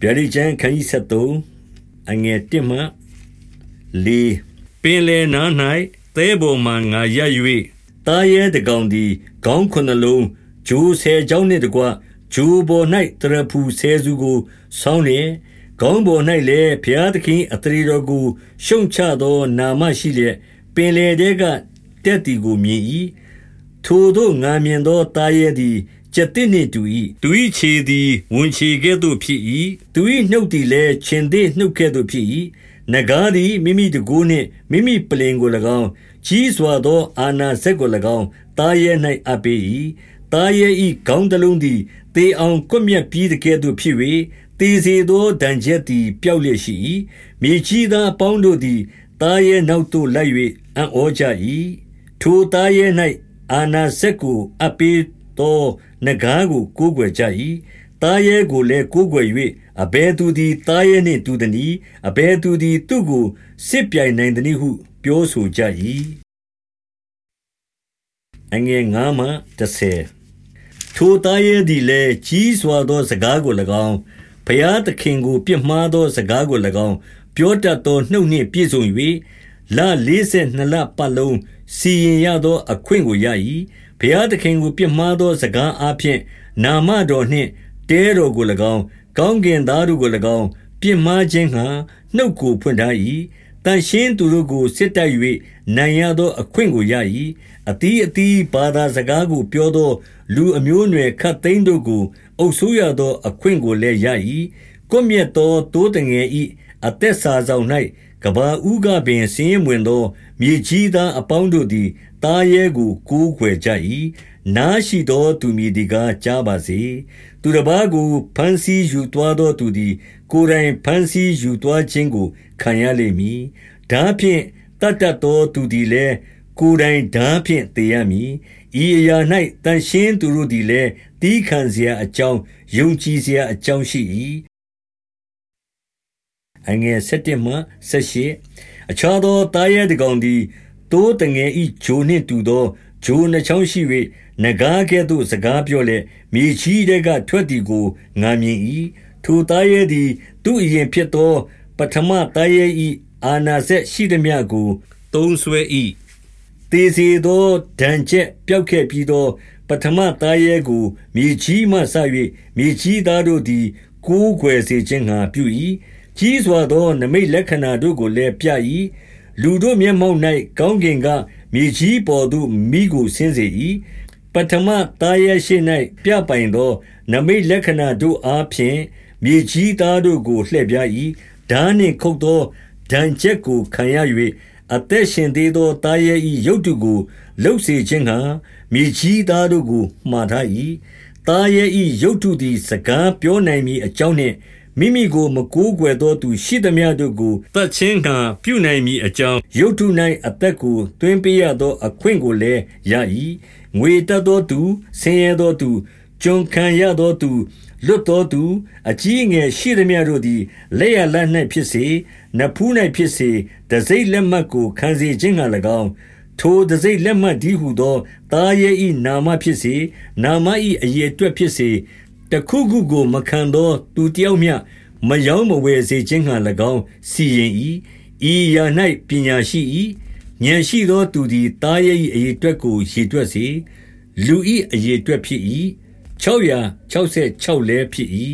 ဗျာဒိတ်ကျမ်းခန်းကြီး73အငယ်1မှ4ပင်လေနား၌သဲပေါ်မှငါရပ်၍တားရဲတကောင်သည်ခေါင်းခုနှလုံးဂျိုးဆယ်ကြောင်းနှင့်တကွဂျိုးပေါ်၌တရဖူဆယ်စုကိုဆောင်းလျက်ခေါင်းပေါ်၌လည်းဘုရားသခင်အထရေတော်ကိုရှုံချသောနာမရှိလျက်ပင်လေတဲကတက်တီကိုမြင်၏ထိုတို့ငါမြင်သောတားရဲသည် ကျက်တစ်နှင့်တူ၏သူ၏ခြေသည်ဝန်ခြေကဲ့သို့ဖြစ်၏သူ၏နှုတ်သည်လည်းခြင်သေးနှုတ်ကဲ့သို့ဖြစ်၏နဂါးသည်မိမိတကိုးနှင့်မိမိပလင်ကို၎င်းကြီးစွာသောအာနာစက်ကို၎င်းတားရဲ၌အပ်ပေ၏တားရဲ၏ခေါင်းတလုံးသည်တေအောင်ကွမျက်ပြီးတကဲ့သို့ဖြစ်၍တေစေသောဒဏ်ချက်သည်ပျောက်လျက်ရှိ၏မြေကြီးသားအပေါင်းတို့သည်တားရဲနောက်သို့လိုက်၍အံ့ဩကြ၏ထိုတားရဲ၌အာနာစက်ကိုအပ်ပေ သောနဂါးကို ကိုးကွယ်ကြ၏သားရဲကိုလည်း ကိုးကွယ်၍အဘဲသူသည် သားရဲနှင့်တူသည်။အဘဲသူသည် သူ့ကို စစ်ပြိုင်နိုင်သည်ဟု ပြောဆိုကြ၏။အငယ်9မှ10ထိုသားရဲသည်လည်း ကြီးစွာသောစကားကို၎င်း ဘုရားသခင်ကို ပြစ်မှားသောစကားကို၎င်း ပြောတတ်သော နှုတ်နှင့်ပြည့်စုံ၍လ42လပတ်လုံး စီရင်ရသော အခွင့်ကိုရ၏ ဘုရားသခင်ကို ပြစ်မှားသော စကားအားဖြင့် နာမတော်နှင့် တဲတော်ကို၎င်း ကောင်းကင်သားတို့ကို၎င်း ပြစ်မှားခြင်းငှာနှုတ်ကိုဖွင့်ထား၏တန်ရှင်းသူတို့ကို စစ်တိုက်၍နိုင်ရသော အခွင့်ကိုရ၏အတီးအတီး ဘာသာစကားကို ပြောသော လူအမျိုးအနွယ်ခတ်သိမ်းတို့ကို အုပ်ဆိုးရသော အခွင့်ကိုလည်းရ၏ကိုမြတ်သောတိုးတငယ်၏အသက်စာဆောင်၌ ကဘာဦးကပင်စင်းဝင်သော မြေကြီးသားအပေါင်းတို့သည် သားရဲကိုကိုးကွယ်ကြ၏။နားရှိသောသူမည်သည်ကား ကြားပါစေ။သူတပါးကို ဘမ်းဆီးယူသွားသောသူသည် ကိုယ်တိုင်ဘမ်းဆီးယူသွားခြင်းကို ခံရလိမ့်မည်။ထားဖြင့် သတ်တတ်သောသူသည်လည်း ကိုယ်တိုင်ထားဖြင့် သေရမည်။ဤအရာ၌သန့်ရှင်းသူတို့သည်လည်း သည်းခံစရာအကြောင်း၊ယုံကြည်စရာအကြောင်းရှိ၏။ အငယ်7မှ18အခြားသောတားရဲတကောင်သည်တိုးတငယ်ဤဂျိုနှင့်တူသောဂျိုနှချောင်းရှိ၍နဂါးကဲ့သို့စကားပြောလျက်မြေကြီးတဲကထွက်သည်ကိုငာမြင်၏ထိုတားရဲသည် သူ့အရင်ဖြစ်သော ပထမတားရဲဤအာနာဆက်ရှိသည်မြကိုသုံးဆွဲ၏တေစီသောဒဏ်ချက်ပျောက်ခဲ့ပြီးသော ပထမသားရဲကိုမြေကြီးမှဆ၍မြေကြီးသားတို့သည်ကိုးကွယ်စေခြင်းငှာပြု၏ ကြီးစွာသောနမိတ်လက္ခဏာတို့ကိုလည်းပြ၏လူတို့မျက်မှောက်၌ကောင်းကင်က မြေကြီးပေါ်သို့မိကို ဆင်းစေ၏ပထမသားရဲရှိ၌ပြပိုင်သောနမိတ်လက္ခဏာတို့အားဖြင့် မြေကြီးသားတို့ကို လှည့်ပြ၏ဓာနှင့်ခုတ်သော ဒဏ်ချက်ကိုခံရ၍အသက်ရှင်သေးသော သားရဲ၏ရုပ်တုကိုလှုပ်စေခြင်းဟံမြေကြီးသားတို့ကို မှားထား၏သားရဲ၏ရုပ်တုသည် စကားပြောနိုင်မည်အကြောင်းနှင့် မိမိကိုမကိုးကွယ်သောသူရှိသမျှတို့ကိုတတ်ခြင်းကပြုနိုင်မည်အကြောင်းရုတ်ထု၌အသက်ကိုတွင်ပေးရသော အခွင့်ကိုလည်းရ၏ငွေတတ်သောသူဆင်းရဲသောသူကျွန်ခံရသောသူလွတ်သောသူအကြီးငယ်ရှိသမျှတို့သည်လက်ရလက်၌ဖြစ်စေနဖူး၌ဖြစ်စေတစိမ့်လက်မှတ်ကိုခံစေခြင်းက၎င်းထိုတစိမ့်လက်မှတ်ဒီဟုသောတာရဲ့ဤနာမဖြစ်စေနာမဤအရေအတွက်ဖြစ်စေ တခုခုကိုမခံသော သူတယောက်မျှမယောင်းမဝယ်စေခြင်းဟံ၎င်းစီရင်၏ဤရာ၌ပညာရှိ၏ဉာဏ်ရှိသောသူသည်တားရဲ့အရေအတွက်ကိုရေတွက်စေလူ၏အရေအတွက်ဖြစ်၏666လဲဖြစ်၏